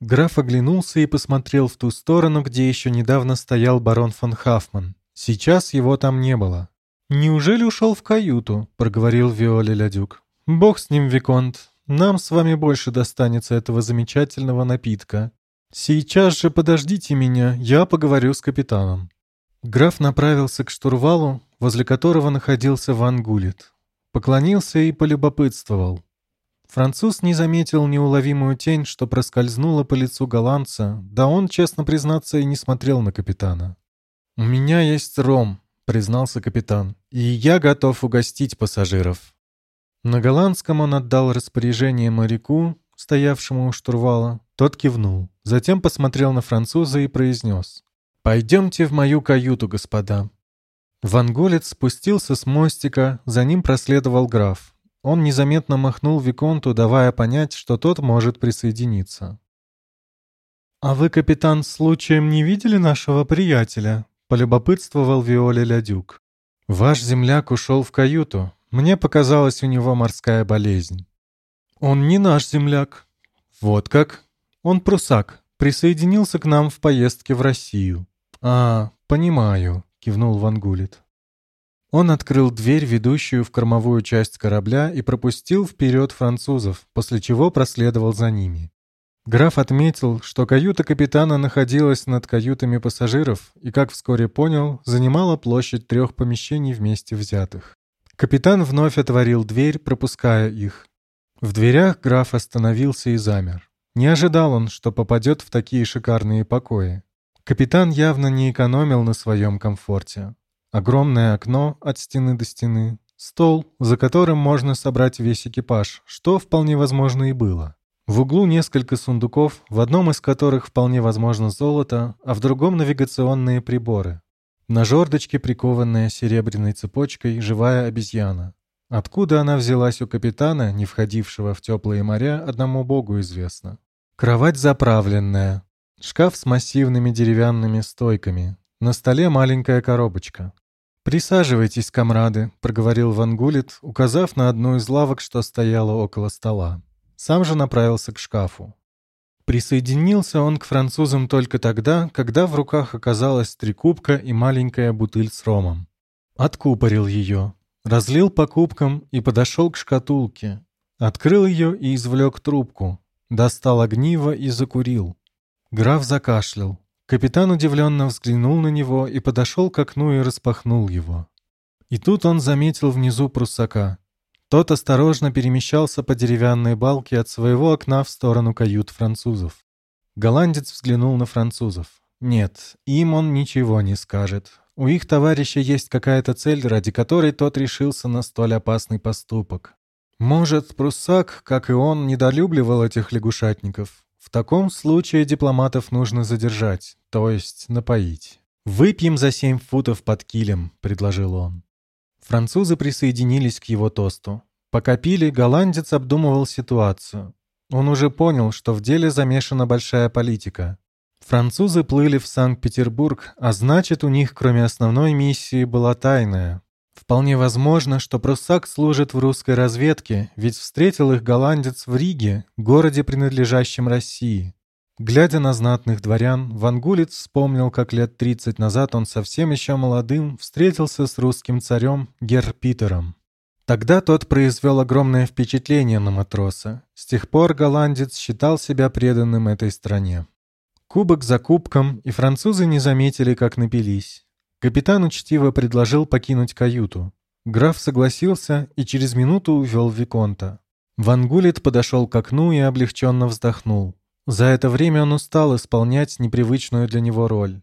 Граф оглянулся и посмотрел в ту сторону, где еще недавно стоял барон фон Хафман. Сейчас его там не было. «Неужели ушел в каюту?» — проговорил Виоля Лядюк. «Бог с ним, Виконт. Нам с вами больше достанется этого замечательного напитка. Сейчас же подождите меня, я поговорю с капитаном». Граф направился к штурвалу, возле которого находился Ван Гулит. Поклонился и полюбопытствовал. Француз не заметил неуловимую тень, что проскользнула по лицу голландца, да он, честно признаться, и не смотрел на капитана. «У меня есть ром», — признался капитан, — «и я готов угостить пассажиров». На голландском он отдал распоряжение моряку, стоявшему у штурвала. Тот кивнул, затем посмотрел на француза и произнес. «Пойдемте в мою каюту, господа». Ванголец спустился с мостика, за ним проследовал граф. Он незаметно махнул Виконту, давая понять, что тот может присоединиться. «А вы, капитан, случаем не видели нашего приятеля?» — полюбопытствовал Виоля Лядюк. «Ваш земляк ушел в каюту. Мне показалась у него морская болезнь». «Он не наш земляк». «Вот как?» «Он прусак. Присоединился к нам в поездке в Россию». «А, понимаю», — кивнул Ван Гулит. Он открыл дверь, ведущую в кормовую часть корабля, и пропустил вперед французов, после чего проследовал за ними. Граф отметил, что каюта капитана находилась над каютами пассажиров и, как вскоре понял, занимала площадь трех помещений вместе взятых. Капитан вновь отворил дверь, пропуская их. В дверях граф остановился и замер. Не ожидал он, что попадет в такие шикарные покои. Капитан явно не экономил на своем комфорте. Огромное окно от стены до стены, стол, за которым можно собрать весь экипаж, что вполне возможно и было. В углу несколько сундуков, в одном из которых вполне возможно золото, а в другом навигационные приборы. На жердочке прикованная серебряной цепочкой живая обезьяна. Откуда она взялась у капитана, не входившего в теплые моря, одному богу известно. Кровать заправленная, Шкаф с массивными деревянными стойками. На столе маленькая коробочка. «Присаживайтесь, комрады», — проговорил Ван Гулит, указав на одну из лавок, что стояла около стола. Сам же направился к шкафу. Присоединился он к французам только тогда, когда в руках оказалась три кубка и маленькая бутыль с ромом. Откупорил ее, разлил по кубкам и подошел к шкатулке. Открыл ее и извлек трубку. Достал огниво и закурил. Граф закашлял. Капитан удивленно взглянул на него и подошел к окну и распахнул его. И тут он заметил внизу прусака. Тот осторожно перемещался по деревянной балке от своего окна в сторону кают французов. Голландец взглянул на французов. Нет, им он ничего не скажет. У их товарища есть какая-то цель, ради которой тот решился на столь опасный поступок. Может, пруссак, как и он, недолюбливал этих лягушатников. В таком случае дипломатов нужно задержать, то есть напоить. «Выпьем за семь футов под килем», — предложил он. Французы присоединились к его тосту. Пока пили, голландец обдумывал ситуацию. Он уже понял, что в деле замешана большая политика. Французы плыли в Санкт-Петербург, а значит, у них кроме основной миссии была тайная. Вполне возможно, что Пруссак служит в русской разведке, ведь встретил их голландец в Риге, городе, принадлежащем России. Глядя на знатных дворян, Вангулец вспомнил, как лет 30 назад он совсем еще молодым встретился с русским царем Гер Питером. Тогда тот произвел огромное впечатление на матроса. С тех пор голландец считал себя преданным этой стране. Кубок за кубком, и французы не заметили, как напились. Капитан учтиво предложил покинуть каюту. Граф согласился и через минуту увел Виконта. Ван Гулит подошел к окну и облегченно вздохнул. За это время он устал исполнять непривычную для него роль.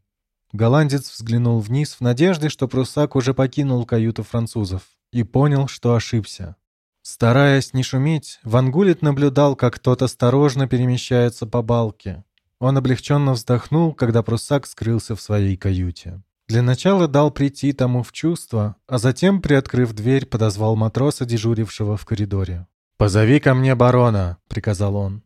Голландец взглянул вниз в надежде, что прусак уже покинул каюту французов, и понял, что ошибся. Стараясь не шуметь, Ван Гулит наблюдал, как тот осторожно перемещается по балке. Он облегченно вздохнул, когда прусак скрылся в своей каюте. Для начала дал прийти тому в чувство, а затем, приоткрыв дверь, подозвал матроса, дежурившего в коридоре. «Позови ко мне барона», — приказал он.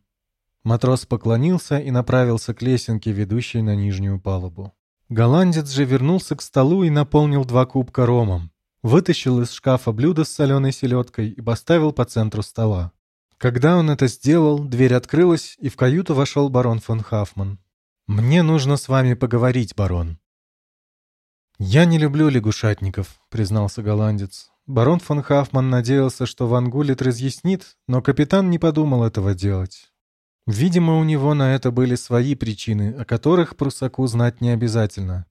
Матрос поклонился и направился к лесенке, ведущей на нижнюю палубу. Голландец же вернулся к столу и наполнил два кубка ромом. Вытащил из шкафа блюдо с соленой селедкой и поставил по центру стола. Когда он это сделал, дверь открылась, и в каюту вошел барон фон Хафман. «Мне нужно с вами поговорить, барон». «Я не люблю лягушатников», — признался голландец. Барон фон Хафман надеялся, что Ван Гулит разъяснит, но капитан не подумал этого делать. Видимо, у него на это были свои причины, о которых прусаку знать не обязательно.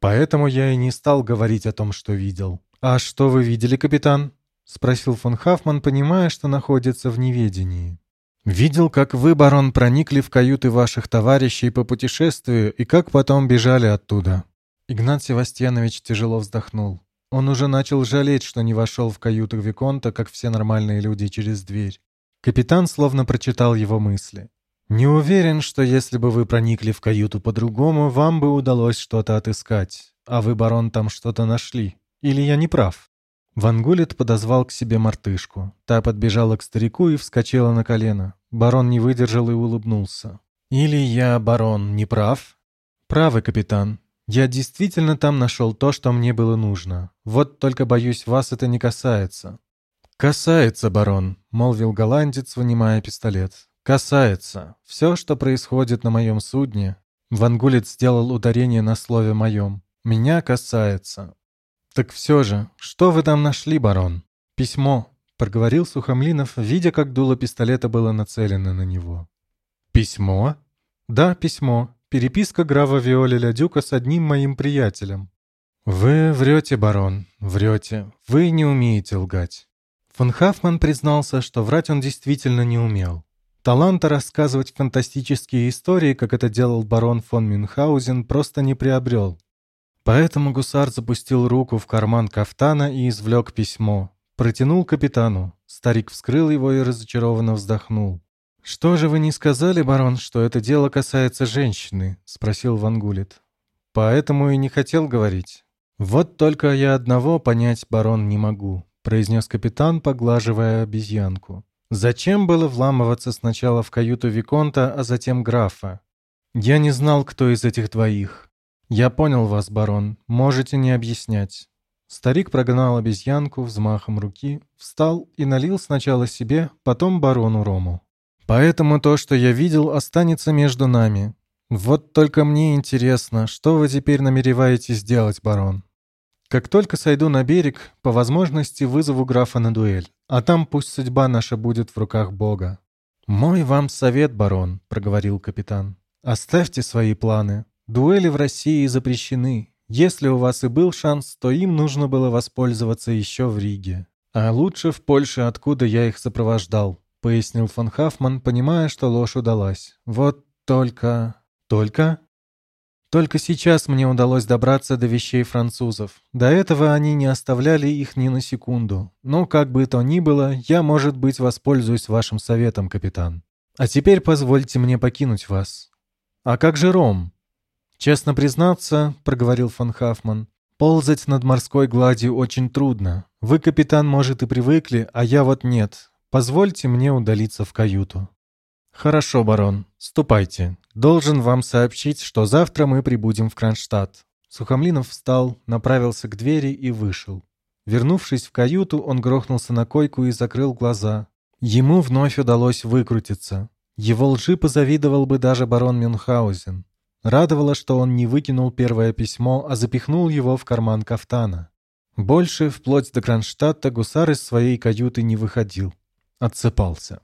Поэтому я и не стал говорить о том, что видел. «А что вы видели, капитан?» — спросил фон Хафман, понимая, что находится в неведении. «Видел, как вы, барон, проникли в каюты ваших товарищей по путешествию и как потом бежали оттуда». Игнат Севастьянович тяжело вздохнул. Он уже начал жалеть, что не вошел в каюту Виконта, как все нормальные люди, через дверь. Капитан словно прочитал его мысли. «Не уверен, что если бы вы проникли в каюту по-другому, вам бы удалось что-то отыскать. А вы, барон, там что-то нашли. Или я не прав?» Вангулет подозвал к себе мартышку. Та подбежала к старику и вскочила на колено. Барон не выдержал и улыбнулся. «Или я, барон, не прав?» «Правы, капитан. Я действительно там нашел то, что мне было нужно. Вот только, боюсь, вас это не касается». «Касается, барон», — молвил голландец, вынимая пистолет. «Касается. Все, что происходит на моем судне...» Вангулец сделал ударение на слове «моем». «Меня касается». «Так все же, что вы там нашли, барон?» «Письмо», — проговорил Сухомлинов, видя, как дуло пистолета было нацелено на него. «Письмо?» «Да, письмо. Переписка графа Виоли Лядюка с одним моим приятелем. «Вы врете, барон, врете. Вы не умеете лгать». Фон Хаффман признался, что врать он действительно не умел. Таланта рассказывать фантастические истории, как это делал барон фон Мюнхгаузен, просто не приобрел. Поэтому гусар запустил руку в карман кафтана и извлек письмо. Протянул капитану. Старик вскрыл его и разочарованно вздохнул. «Что же вы не сказали, барон, что это дело касается женщины?» — спросил Вангулит. «Поэтому и не хотел говорить». «Вот только я одного понять, барон, не могу», — произнес капитан, поглаживая обезьянку. «Зачем было вламываться сначала в каюту Виконта, а затем графа? Я не знал, кто из этих двоих. Я понял вас, барон, можете не объяснять». Старик прогнал обезьянку взмахом руки, встал и налил сначала себе, потом барону рому. Поэтому то, что я видел, останется между нами. Вот только мне интересно, что вы теперь намереваетесь сделать, барон? Как только сойду на берег, по возможности вызову графа на дуэль, а там пусть судьба наша будет в руках Бога. «Мой вам совет, барон», — проговорил капитан. «Оставьте свои планы. Дуэли в России запрещены. Если у вас и был шанс, то им нужно было воспользоваться еще в Риге. А лучше в Польше, откуда я их сопровождал. — пояснил фон Хафман, понимая, что ложь удалась. «Вот только...» «Только?» «Только сейчас мне удалось добраться до вещей французов. До этого они не оставляли их ни на секунду. Но, как бы то ни было, я, может быть, воспользуюсь вашим советом, капитан. А теперь позвольте мне покинуть вас». «А как же Ром?» «Честно признаться», — проговорил фон Хафман, «ползать над морской гладью очень трудно. Вы, капитан, может, и привыкли, а я вот нет. Позвольте мне удалиться в каюту». «Хорошо, барон, ступайте. Должен вам сообщить, что завтра мы прибудем в Кронштадт». Сухомлинов встал, направился к двери и вышел. Вернувшись в каюту, он грохнулся на койку и закрыл глаза. Ему вновь удалось выкрутиться. Его лжи позавидовал бы даже барон Мюнхгаузен. Радовало, что он не выкинул первое письмо, а запихнул его в карман кафтана. Больше, вплоть до Кронштадта, гусар из своей каюты не выходил отсыпался.